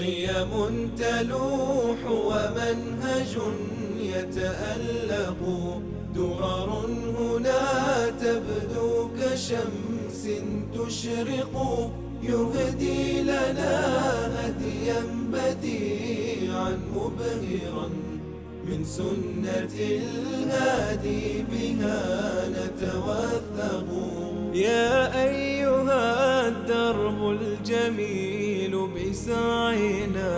قيم تلوح ومنهج يتألق. درر هنا تبدو كشمس تشرق. يهدي لنا هديا بديعا مبهرا. من سنة الهادي بها نتوثق. يا أيها الدرب الجميل بسعينا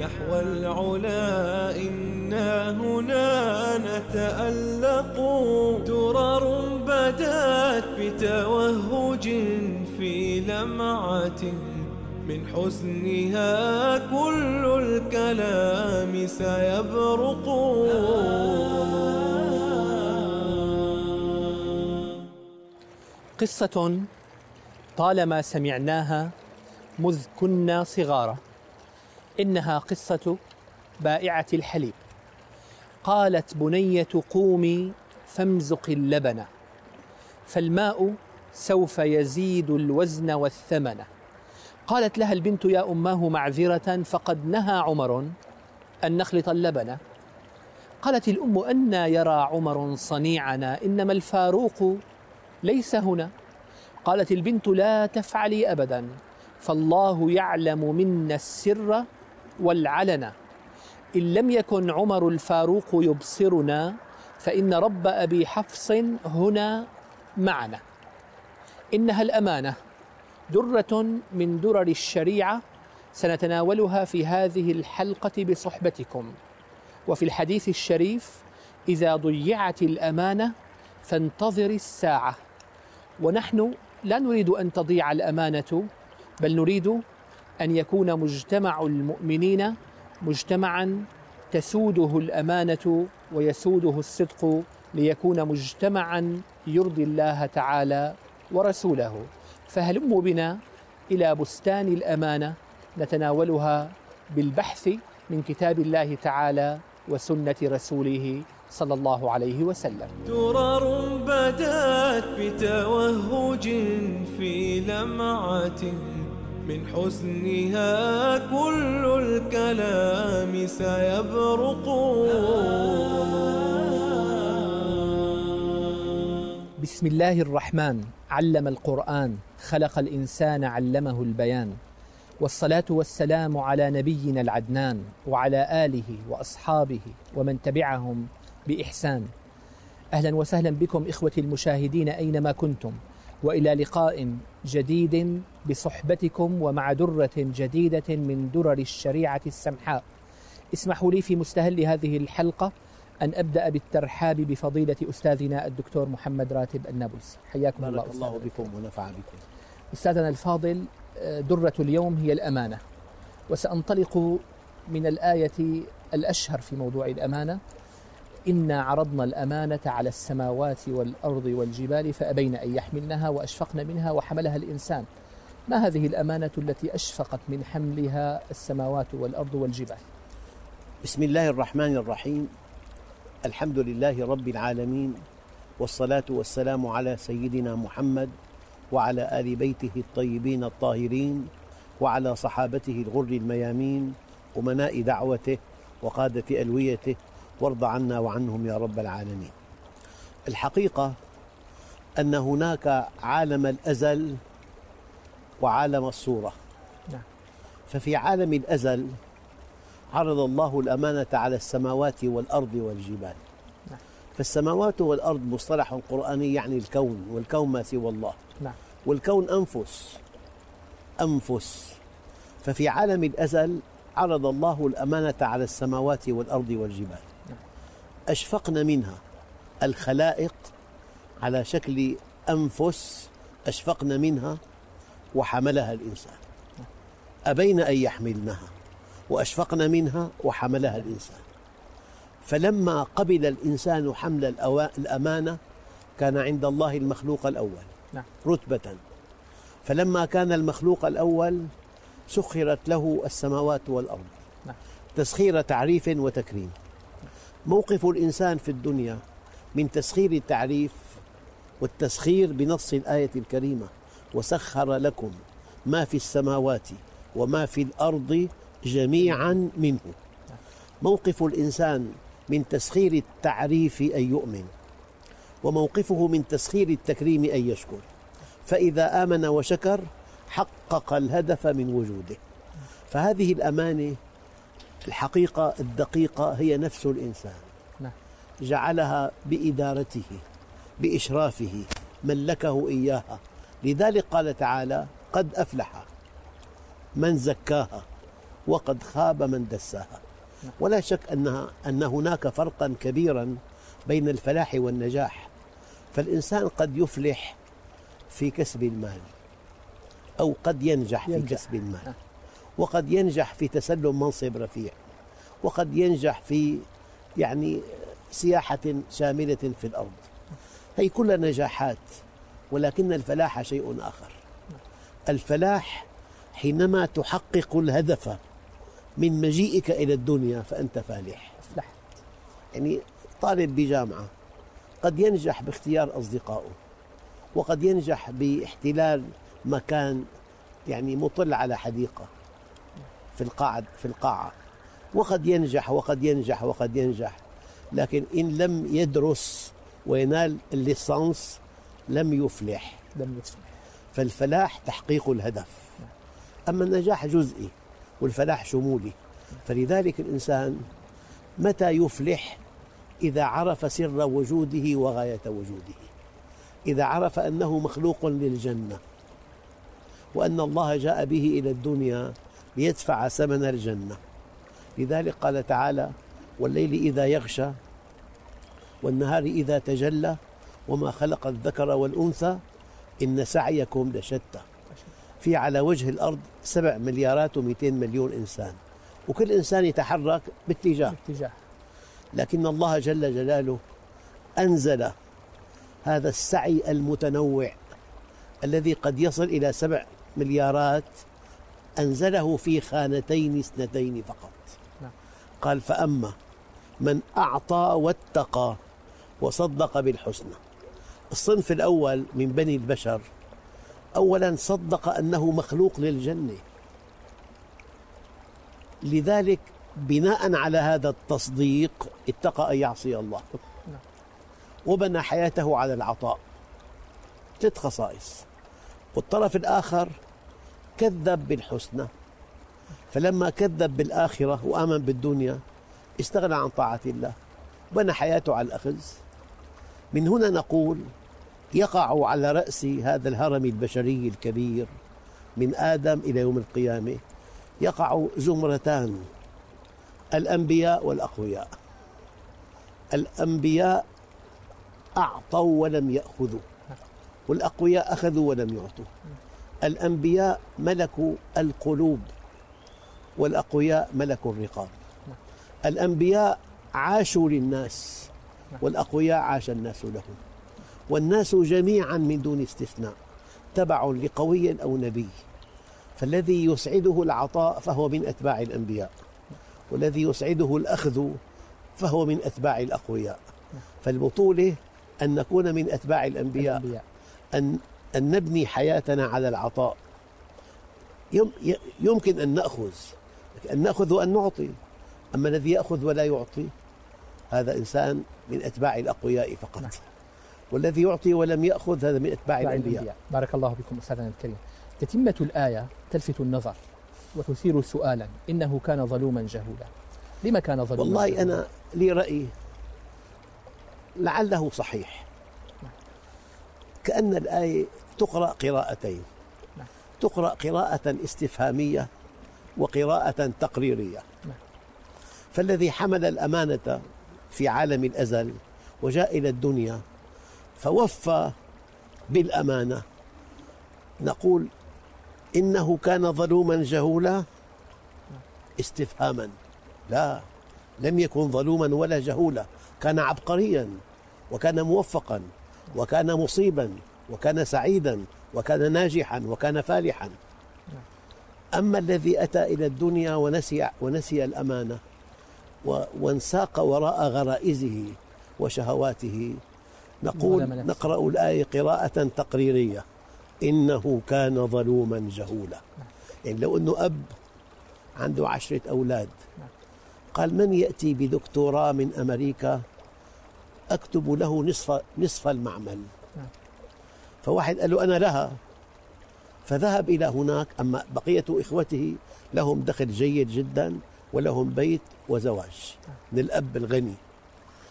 نحو العلا إنا هنا نتألق. درر بدات بتوهج في لمعة. من حسنها كل الكلام سيبرق. قصة طالما سمعناها مذ كنا صغارا. إنها قصة بائعة الحليب. قالت بنية قومي فامزق اللبن. فالماء سوف يزيد الوزن والثمن. قالت لها البنت يا أماه معذرة فقد نهى عمر أن نخلط اللبن. قالت الأم أن يرى عمر صنيعنا إنما الفاروق ليس هنا. قالت البنت لا تفعلي أبدا. فالله يعلم منا السر والعلن. إن لم يكن عمر الفاروق يبصرنا فإن رب أبي حفص هنا معنا. إنها الأمانة درة من درر الشريعة سنتناولها في هذه الحلقة بصحبتكم. وفي الحديث الشريف إذا ضيعت الأمانة فانتظر الساعة. ونحن لا نريد أن تضيع الأمانة بل نريد أن يكون مجتمع المؤمنين مجتمعا تسوده الأمانة ويسوده الصدق ليكون مجتمعا يرضي الله تعالى ورسوله. فهلموا بنا إلى بستان الأمانة نتناولها بالبحث من كتاب الله تعالى وسنة رسوله صلى الله عليه وسلم؟ درر بدأت بتوهج في لمعة من حسنها كل الكلام سيبرق. بسم الله الرحمن علم القرآن خلق الإنسان علمه البيان. والصلاة والسلام على نبينا العدنان وعلى آله وأصحابه ومن تبعهم بإحسان. أهلا وسهلا بكم إخوتي المشاهدين أينما كنتم. وإلى لقاء جديد بصحبتكم ومع درة جديدة من درر الشريعة السمحاء. اسمحوا لي في مستهل هذه الحلقة أن أبدأ بالترحاب بفضيلة أستاذنا الدكتور محمد راتب النابلسي. حياكم الله بارك الله بكم ونفع بكم. أستاذنا الفاضل درة اليوم هي الأمانة. وسأنطلق من الآية الأشهر في موضوع الأمانة. إنا عرضنا الأمانة على السماوات والأرض والجبال فأبين أن يحملنها وأشفقن منها وحملها الإنسان. ما هذه الأمانة التي أشفقت من حملها السماوات والأرض والجبال؟ بسم الله الرحمن الرحيم. الحمد لله رب العالمين والصلاة والسلام على سيدنا محمد وعلى آل بيته الطيبين الطاهرين وعلى صحابته الغر الميامين أمناء دعوته وقادة ألويته وارض عنا وعنهم يا رب العالمين الحقيقة أن هناك عالم الأزل وعالم الصورة نعم. ففي عالم الأزل عرض الله الأمانة على السماوات والأرض والجبال نعم. فالسماوات والأرض مصطلح قرآني يعني الكون والكون ما سوى الله نعم. والكون أنفس أنفس ففي عالم الأزل عرض الله الأمانة على السماوات والأرض والجبال أشفقن منها. الخلائق على شكل أنفس أشفقن منها وحملها الإنسان. أبين أن يحملنها وأشفقن منها وحملها الإنسان. فلما قبل الإنسان حمل الأمانة كان عند الله المخلوق الأول نعم. رتبة. فلما كان المخلوق الأول سخرت له السماوات والأرض. نعم. تسخير تعريف وتكريم. موقف الإنسان في الدنيا من تسخير التعريف والتسخير بنص الآية الكريمة وسخر لكم ما في السماوات وما في الأرض جميعا منه. موقف الإنسان من تسخير التعريف أن يؤمن وموقفه من تسخير التكريم أن يشكر. فإذا آمن وشكر حقق الهدف من وجوده. فهذه الأمانة الحقيقة الدقيقة هي نفس الإنسان. نعم. جعلها بإدارته بإشرافه ملكه إياها. لذلك قال تعالى قد أفلح من زكاها وقد خاب من دساها. ولا شك أنها أن هناك فرقا كبيرا بين الفلاح والنجاح. فالإنسان قد يفلح في كسب المال أو قد ينجح, ينجح. في كسب المال. وقد ينجح في تسلم منصب رفيع وقد ينجح في يعني سياحة شاملة في الأرض. هي كلها نجاحات ولكن الفلاح شيء آخر. الفلاح حينما تحقق الهدف من مجيئك إلى الدنيا فأنت فالح. يعني طالب بجامعة قد ينجح باختيار أصدقائه وقد ينجح باحتلال مكان يعني مطل على حديقة. في القاعة في القاعة. وقد ينجح وقد ينجح وقد ينجح. لكن إن لم يدرس وينال الليسانس لم يفلح. لم يفلح. فالفلاح تحقيق الهدف. أما النجاح جزئي والفلاح شمولي. فلذلك الإنسان متى يفلح؟ إذا عرف سر وجوده وغاية وجوده. إذا عرف أنه مخلوق للجنة. وأن الله جاء به إلى الدنيا ليدفع ثمن الجنة. لذلك قال تعالى والليل إذا يغشى والنهار إذا تجلى وما خلق الذكر والأنثى إن سعيكم لشتى في على وجه الأرض سبع مليارات ومئتين مليون إنسان وكل إنسان يتحرك باتجاه. باتجاه. لكن الله جل جلاله أنزل هذا السعي المتنوع الذي قد يصل إلى سبع مليارات أنزله في خانتين اثنتين فقط. نعم. قال فأما من أعطى واتقى وصدق بالحسنى. الصنف الأول من بني البشر أولا صدق أنه مخلوق للجنة. لذلك بناء على هذا التصديق اتقى أن يعصي الله. وبنى حياته على العطاء. ثلاث خصائص. والطرف الآخر كذب بالحسنى. فلما كذب بالآخرة وآمن بالدنيا استغنى عن طاعة الله بنى حياته على الأخذ. من هنا نقول يقع على رأس هذا الهرم البشري الكبير من آدم إلى يوم القيامة يقع زمرتان الأنبياء والأقوياء. الأنبياء أعطوا ولم يأخذوا والأقوياء أخذوا ولم يعطوا. الأنبياء ملكوا القلوب والأقوياء ملكوا الرقاب. الأنبياء عاشوا للناس والأقوياء عاش الناس لهم. والناس جميعا من دون استثناء تبع لقوي أو نبي. فالذي يسعده العطاء فهو من أتباع الأنبياء والذي يسعده الأخذ فهو من أتباع الأقوياء. فالبطولة أن نكون من أتباع الأنبياء أن أن نبني حياتنا على العطاء. يمكن أن نأخذ أن نأخذ وأن نعطي. أما الذي يأخذ ولا يعطي هذا إنسان من أتباع الأقوياء فقط. نعم. والذي يعطي ولم يأخذ هذا من أتباع الأنبياء. بارك الله بكم أستاذنا الكريم. تتمة الآية تلفت النظر وتثير سؤالا. إنه كان ظلوما جهولا. لما كان ظلوما والله جهولا؟ أنا لي رأي لعله صحيح. كأن الآية تقرأ قراءتين. نعم. تقرأ قراءة استفهامية وقراءة تقريرية. نعم. فالذي حمل الأمانة في عالم الأزل وجاء إلى الدنيا فوفى بالأمانة. نقول إنه كان ظلوما جهولا استفهاما. لا لم يكن ظلوما ولا جهولا. كان عبقريا وكان موفقا وكان مصيبا وكان سعيدا وكان ناجحا وكان فالحا أما الذي أتى إلى الدنيا ونسي, ونسي الأمانة وانساق وراء غرائزه وشهواته نقول نقرأ الآية قراءة تقريرية إنه كان ظلوما جهولا يعني لو أنه أب عنده عشرة أولاد. قال من يأتي بدكتوراه من أمريكا أكتب له نصف, نصف المعمل. فواحد قال له أنا لها. فذهب إلى هناك أما بقية إخوته لهم دخل جيد جدا ولهم بيت وزواج من الأب الغني.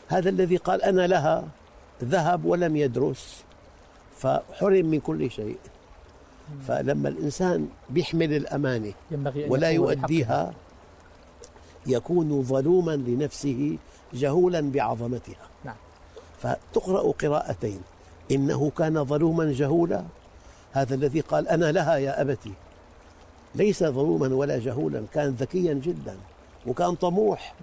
هذا الذي قال أنا لها ذهب ولم يدرس فحرم من كل شيء. فلما الإنسان بيحمل الأمانة ولا يؤديها يكون ظلوما لنفسه جهولا بعظمتها. نعم. فتقرأ قراءتين. إنه كان ظلوما جهولا. هذا الذي قال أنا لها يا أبتي. ليس ظلوما ولا جهولا كان ذكيا جدا وكان طموح.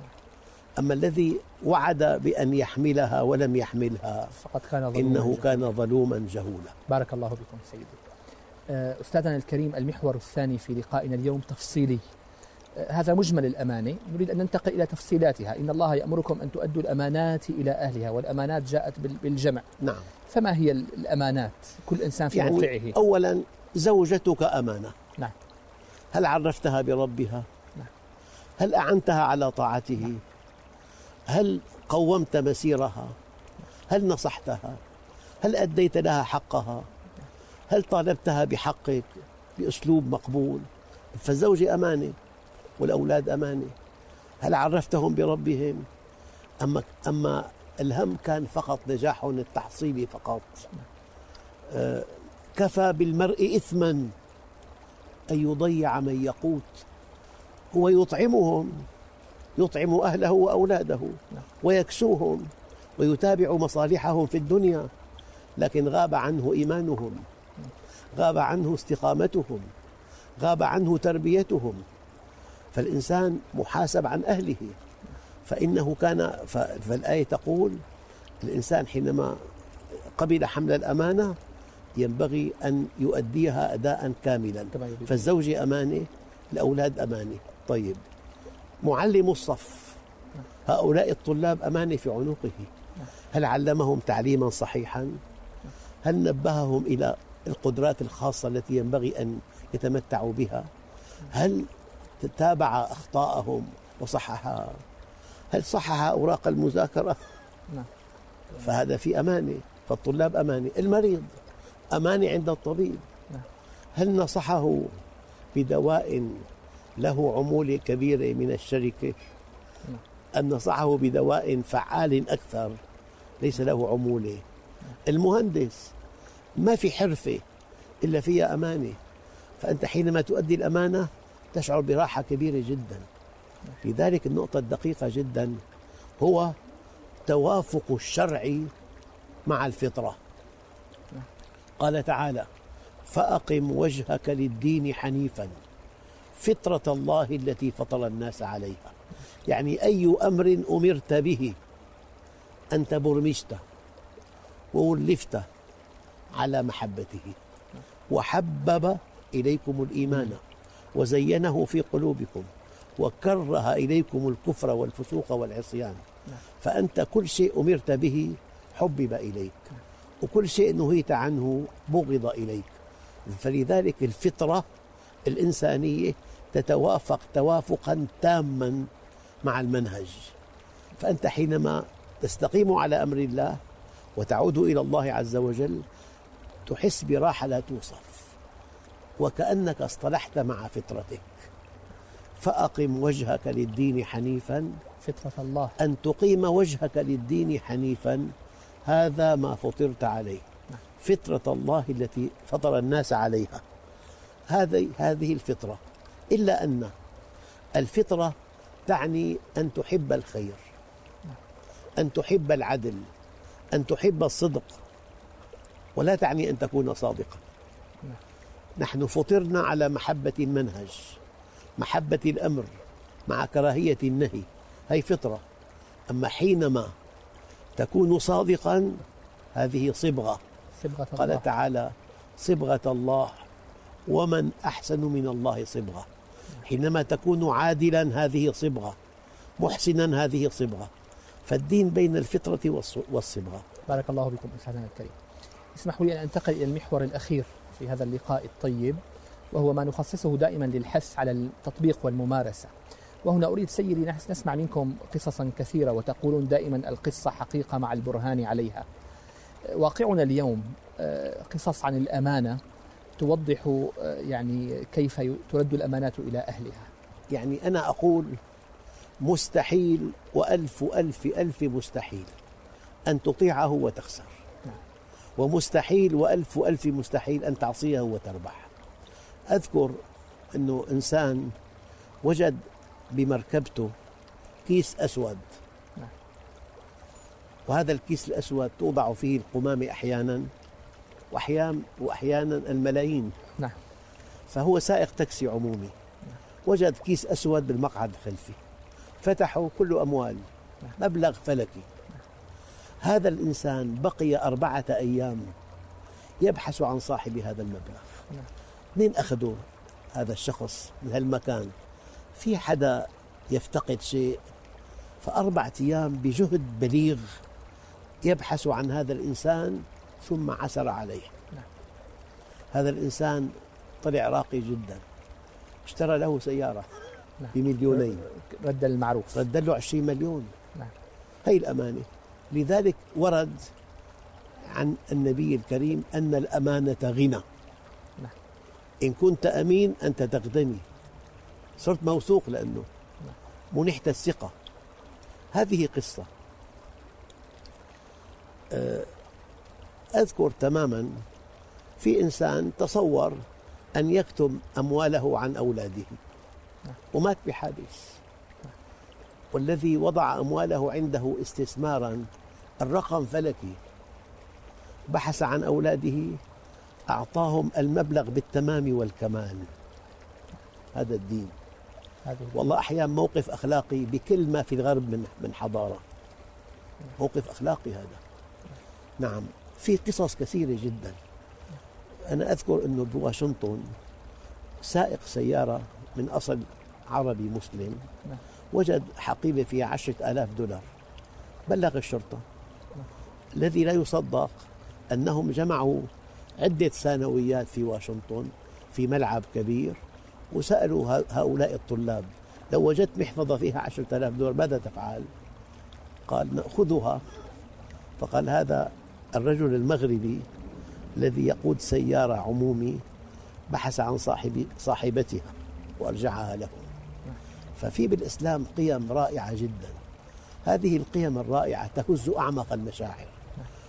أما الذي وعد بأن يحملها ولم يحملها فقد كان ظلوما إنه جهولا. كان ظلوما جهولا. بارك الله بكم سيدي. آه، أستاذنا الكريم المحور الثاني في لقائنا اليوم تفصيلي. هذا مجمل الأمانة. نريد أن ننتقل إلى تفصيلاتها. إن الله يأمركم أن تؤدوا الأمانات إلى أهلها والأمانات جاءت بال- بالجمع. نعم. فما هي ال- الأمانات؟ كل إنسان في يعني موقعه أولا زوجتك أمانة. نعم. هل عرفتها بربها؟ نعم. هل أعنتها على طاعته؟ هل قومت مسيرها؟ هل نصحتها؟ هل أديت لها حقها؟ هل طالبتها بحقك بأسلوب مقبول؟ فالزوجة أمانة. والأولاد أمانة هل عرفتهم بربهم؟ أما, أما الهم كان فقط نجاحهم التحصيلي فقط. آه، كفى بالمرء إثما أن يضيع من يقوت. هو يطعمهم يطعم أهله وأولاده. ويكسوهم ويتابع مصالحهم في الدنيا لكن غاب عنه إيمانهم غاب عنه استقامتهم غاب عنه تربيتهم. فالإنسان محاسب عن أهله. فإنه كان فالآية تقول الإنسان حينما قبل حمل الأمانة ينبغي أن يؤديها أداء كاملا. فالزوجة أمانة الأولاد أمانة طيب معلم الصف. هؤلاء الطلاب أمانة في عنقه. هل علمهم تعليما صحيحا؟ هل نبههم إلى القدرات الخاصة التي ينبغي أن يتمتعوا بها؟ هل تابع أخطاءهم وصححها. هل صحح أوراق المذاكرة؟ نعم. فهذا في أمانة فالطلاب أمانة المريض أمانة عند الطبيب. نعم. هل نصحه بدواء له عمولة كبيرة من الشركة؟ نعم. أم نصحه بدواء فعال أكثر ليس له عمولة المهندس ما في حرفة إلا فيها أمانة فأنت حينما تؤدي الأمانة تشعر براحة كبيرة جدا. لذلك النقطة الدقيقة جدا هو توافق الشرع مع الفطرة. قال تعالى فأقم وجهك للدين حنيفا فطرة الله التي فطر الناس عليها. يعني أي أمر أمرت به أنت برمجت وولفت على محبته. وحبب إليكم الإيمان. وزينه في قلوبكم وكره إليكم الكفر والفسوق والعصيان. فأنت كل شيء أمرت به حبب إليك وكل شيء نهيت عنه بغض إليك. فلذلك الفطرة الإنسانية تتوافق توافقا تاما مع المنهج. فأنت حينما تستقيم على أمر الله وتعود إلى الله عز وجل تحس براحة لا توصف. وكأنك اصطلحت مع فطرتك. فأقم وجهك للدين حنيفا. فطرة الله. أن تقيم وجهك للدين حنيفا. هذا ما فطرت عليه. فطرة الله التي فطر الناس عليها. هذه هذه الفطرة. إلا أن الفطرة تعني أن تحب الخير أن تحب العدل أن تحب الصدق. ولا تعني أن تكون صادقا. نحن فطرنا على محبة المنهج محبة الأمر مع كراهية النهي هي فطرة. أما حينما تكون صادقا هذه صبغة. صبغة قال الله تعالى صبغة الله ومن أحسن من الله صبغة. حينما تكون عادلا هذه صبغة. محسنا هذه صبغة. فالدين بين الفطرة والص- والصبغة. بارك الله بكم أستاذنا الكريم. اسمحوا لي أن أنتقل إلى المحور الأخير. في هذا اللقاء الطيب وهو ما نخصصه دائما للحث على التطبيق والممارسة. وهنا أريد سيدي نسمع منكم قصصا كثيرة وتقولون دائما القصة حقيقة مع البرهان عليها. واقعنا اليوم آه، قصص عن الأمانة توضح آه، يعني كيف ترد الأمانات إلى أهلها. يعني أنا أقول مستحيل وألف ألف ألف مستحيل أن تطيعه وتخسر. ومستحيل وألف ألف مستحيل أن تعصيه وتربح أذكر أنه إنسان وجد بمركبته كيس أسود. نعم. وهذا الكيس الأسود توضع فيه القمامة أحيانا وأحيانا وأحيانا الملايين. نعم. فهو سائق تاكسي عمومي. وجد كيس أسود بالمقعد الخلفي. فتحه كله أموال. مبلغ فلكي. هذا الإنسان بقي أربعة أيام يبحث عن صاحب هذا المبلغ. منين أخذوا هذا الشخص من هالمكان؟ في حدا يفتقد شيء؟ فأربعة أيام بجهد بليغ يبحث عن هذا الإنسان ثم عثر عليه. هذا الإنسان طلع راقي جدا. اشترى له سيارة نعم. بمليونين. رد المعروف. رد له 20 مليون. نعم. هي الأمانة. لذلك ورد عن النبي الكريم أن الأمانة غنى. نعم. إن كنت أمين أنت تغتني صرت موثوق لأنه نعم. منحت الثقة. هذه قصة. آه، أذكر تماما في إنسان تصور أن يكتم أمواله عن أولاده. ومات بحادث. والذي وضع أمواله عنده استثمارا الرقم فلكي. بحث عن أولاده أعطاهم المبلغ بالتمام والكمال. هذا الدين. والله أحيانا موقف أخلاقي بكل ما في الغرب من من حضارة. موقف أخلاقي هذا. نعم. في قصص كثيرة جدا. أنا أذكر أنه بواشنطن سائق سيارة من أصل عربي مسلم وجد حقيبة فيها عشرة آلاف دولار. بلغ الشرطة. الذي لا يصدق أنهم جمعوا عدة ثانويات في واشنطن في ملعب كبير وسألوا هؤلاء الطلاب لو وجدت محفظة فيها عشرة آلاف دولار ماذا تفعل؟ قال نأخذها. فقال هذا الرجل المغربي الذي يقود سيارة عمومي بحث عن صاحب صاحبتها وأرجعها له ففي بالإسلام قيم رائعة جدا. هذه القيم الرائعة تهز أعمق المشاعر.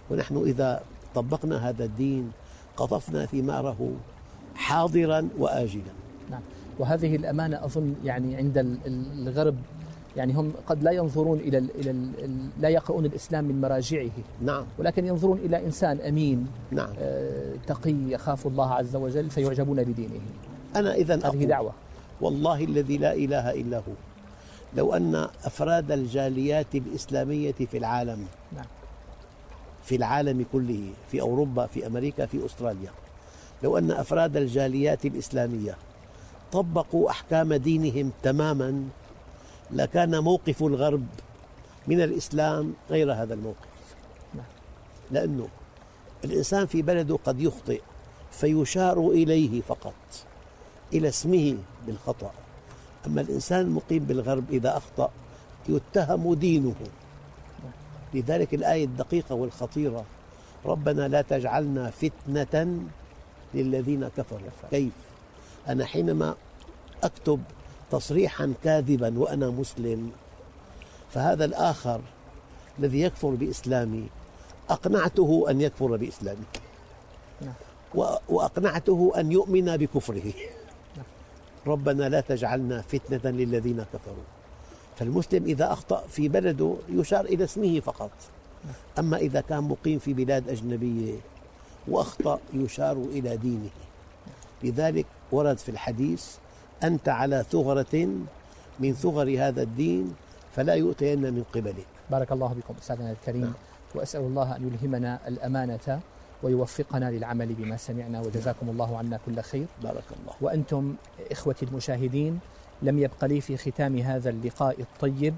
ونحن إذا طبقنا هذا الدين قطفنا ثماره حاضرا وآجلا. نعم. وهذه الأمانة أظن يعني عند الغرب يعني هم قد لا ينظرون إلى ال إلى ال لا يقرؤون الإسلام من مراجعه. نعم. ولكن ينظرون إلى إنسان أمين نعم. آه تقي يخاف الله عز وجل فيعجبون بدينه. أنا اذا هذه دعوة. والله الذي لا إله إلا هو. لو أن أفراد الجاليات الإسلامية في العالم نعم. في العالم كله في أوروبا في أمريكا في أستراليا. لو أن أفراد الجاليات الإسلامية طبقوا أحكام دينهم تماما لكان موقف الغرب من الإسلام غير هذا الموقف. لأنه الإنسان في بلده قد يخطئ فيشار إليه فقط إلى اسمه بالخطأ. أما الإنسان المقيم بالغرب إذا أخطأ يتهم دينه. لذلك الآية الدقيقة والخطيرة ربنا لا تجعلنا فتنة للذين كفروا كيف؟ أنا حينما أكتب تصريحا كاذبا وأنا مسلم فهذا الآخر الذي يكفر بإسلامي أقنعته أن يكفر بإسلامي نعم. وأقنعته أن يؤمن بكفره نعم. ربنا لا تجعلنا فتنة للذين كفروا فالمسلم إذا أخطأ في بلده يشار إلى اسمه فقط. أما إذا كان مقيم في بلاد أجنبية وأخطأ يشار إلى دينه لذلك ورد في الحديث أنت على ثغرة من ثغر هذا الدين فلا يؤتين من قبلك بارك الله بكم أستاذنا الكريم نعم. وأسأل الله أن يلهمنا الأمانة ويوفقنا للعمل بما سمعنا وجزاكم الله عنا كل خير بارك الله وأنتم إخوتي المشاهدين لم يبق لي في ختام هذا اللقاء الطيب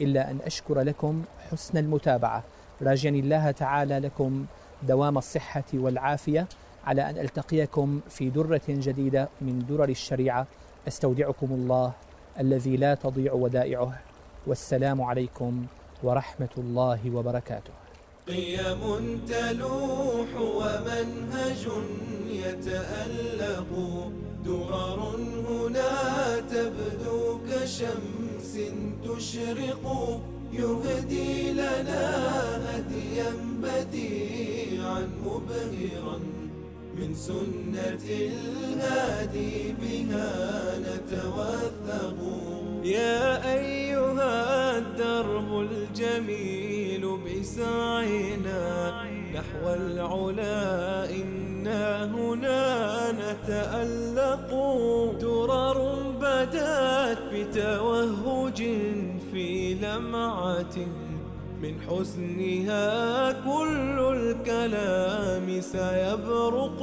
إلا أن أشكر لكم حسن المتابعة. راجيا الله تعالى لكم دوام الصحة والعافية على أن ألتقيكم في درة جديدة من درر الشريعة. أستودعكم الله الذي لا تضيع ودائعه. والسلام عليكم ورحمة الله وبركاته. قيم تلوح ومنهج يتألق. درر هنا تبدو كشمس تشرق يهدي لنا هديا بديعا مبهرا. من سنة الهادي بها نتوثق. يا أيها الدرب الجميل بسعينا نحو العلا إنا هنا نتألق. درر بدات بتوهج في لمعة. من حسنها كل الكلام سيبرق.